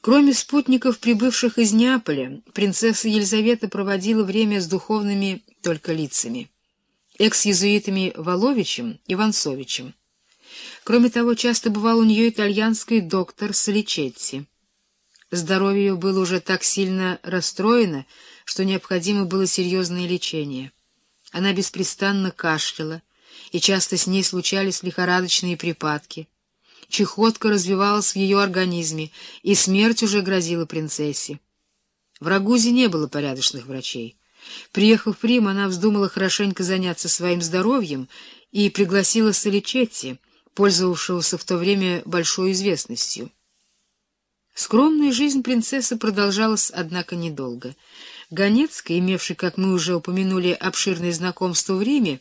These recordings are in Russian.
Кроме спутников, прибывших из Неаполя, принцесса Елизавета проводила время с духовными только лицами, экс-езуитами Воловичем и Вансовичем. Кроме того, часто бывал у нее итальянский доктор Соличетти. Здоровье ее было уже так сильно расстроено, что необходимо было серьезное лечение. Она беспрестанно кашляла, и часто с ней случались лихорадочные припадки. Чехотка развивалась в ее организме, и смерть уже грозила принцессе. В Рагузе не было порядочных врачей. Приехав в Рим, она вздумала хорошенько заняться своим здоровьем и пригласила Соличетти, пользовавшегося в то время большой известностью. Скромная жизнь принцессы продолжалась, однако, недолго. Ганецкий, имевший, как мы уже упомянули, обширное знакомство в Риме,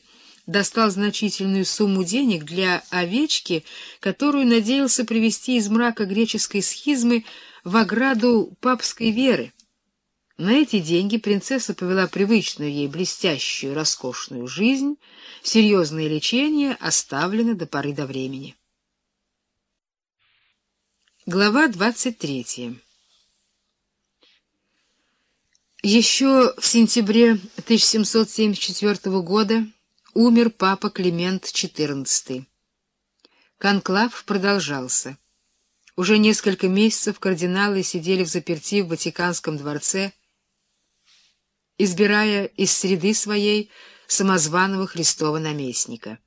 достал значительную сумму денег для овечки, которую надеялся привести из мрака греческой схизмы в ограду папской веры. На эти деньги принцесса повела привычную ей блестящую, роскошную жизнь, серьезное лечение оставлено до поры до времени. Глава 23 Еще в сентябре 1774 года умер папа Климент XIV. Конклав продолжался. Уже несколько месяцев кардиналы сидели в заперти в Ватиканском дворце, избирая из среды своей самозваного Христова наместника.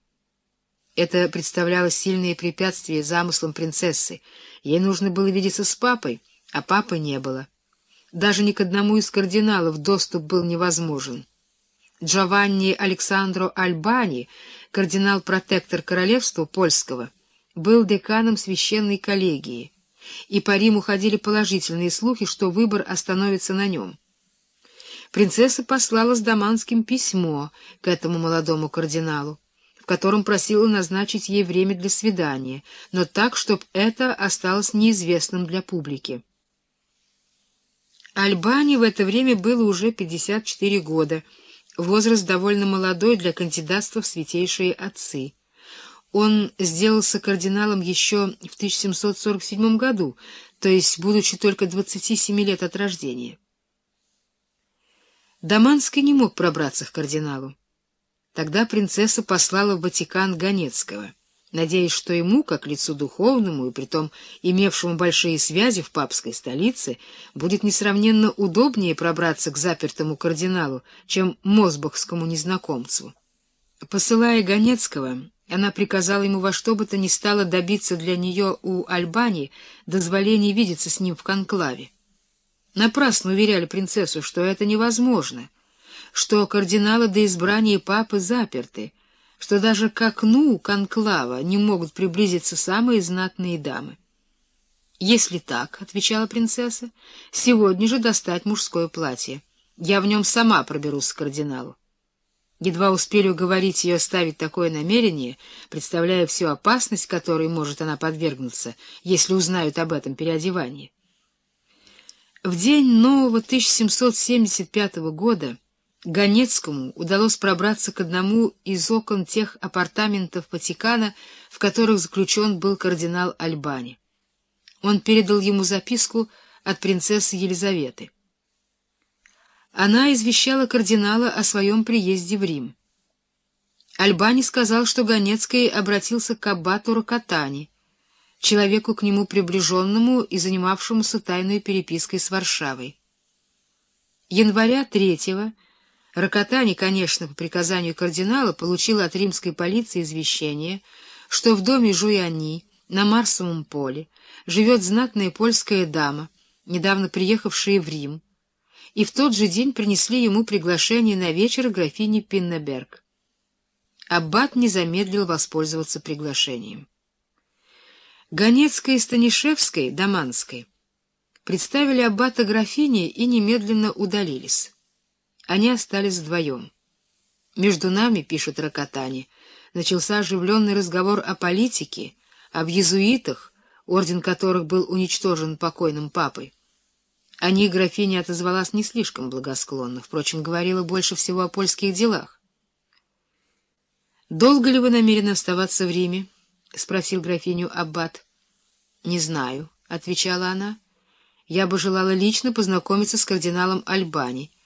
Это представляло сильные препятствия замыслам принцессы. Ей нужно было видеться с папой, а папы не было. Даже ни к одному из кардиналов доступ был невозможен. Джованни Александро Альбани, кардинал-протектор королевства польского, был деканом священной коллегии, и по Риму ходили положительные слухи, что выбор остановится на нем. Принцесса послала с Даманским письмо к этому молодому кардиналу, в котором просила назначить ей время для свидания, но так, чтобы это осталось неизвестным для публики. Альбани в это время было уже 54 года, возраст довольно молодой для кандидатства в святейшие отцы. Он сделался кардиналом еще в 1747 году, то есть будучи только 27 лет от рождения. Даманский не мог пробраться к кардиналу. Тогда принцесса послала в Ватикан Ганецкого, надеясь, что ему, как лицу духовному и притом имевшему большие связи в папской столице, будет несравненно удобнее пробраться к запертому кардиналу, чем мозбахскому незнакомцу. Посылая Ганецкого, она приказала ему во что бы то ни стало добиться для нее у Альбани дозволения видеться с ним в конклаве. Напрасно уверяли принцессу, что это невозможно, что кардиналы до избрания папы заперты, что даже к окну конклава не могут приблизиться самые знатные дамы. «Если так, — отвечала принцесса, — сегодня же достать мужское платье. Я в нем сама проберусь к кардиналу». Едва успели уговорить ее оставить такое намерение, представляя всю опасность, которой может она подвергнуться, если узнают об этом переодевании. В день нового 1775 года Ганецкому удалось пробраться к одному из окон тех апартаментов Ватикана, в которых заключен был кардинал Альбани. Он передал ему записку от принцессы Елизаветы. Она извещала кардинала о своем приезде в Рим. Альбани сказал, что Ганецкий обратился к аббату Рокотани, человеку к нему приближенному и занимавшемуся тайной перепиской с Варшавой. Января третьего Рокотани, конечно, по приказанию кардинала, получил от римской полиции извещение, что в доме Жуяни на Марсовом поле живет знатная польская дама, недавно приехавшая в Рим, и в тот же день принесли ему приглашение на вечер графини Пиннеберг. Аббат не замедлил воспользоваться приглашением. Ганецкой и Станишевской, Даманской, представили аббата графини и немедленно удалились. Они остались вдвоем. Между нами, пишет Рокотани, начался оживленный разговор о политике, об езуитах, орден которых был уничтожен покойным папой. О них графиня отозвалась не слишком благосклонно, впрочем, говорила больше всего о польских делах. «Долго ли вы намерены оставаться в Риме?» — спросил графиню Аббат. «Не знаю», — отвечала она. Я бы желала лично познакомиться с кардиналом Альбани.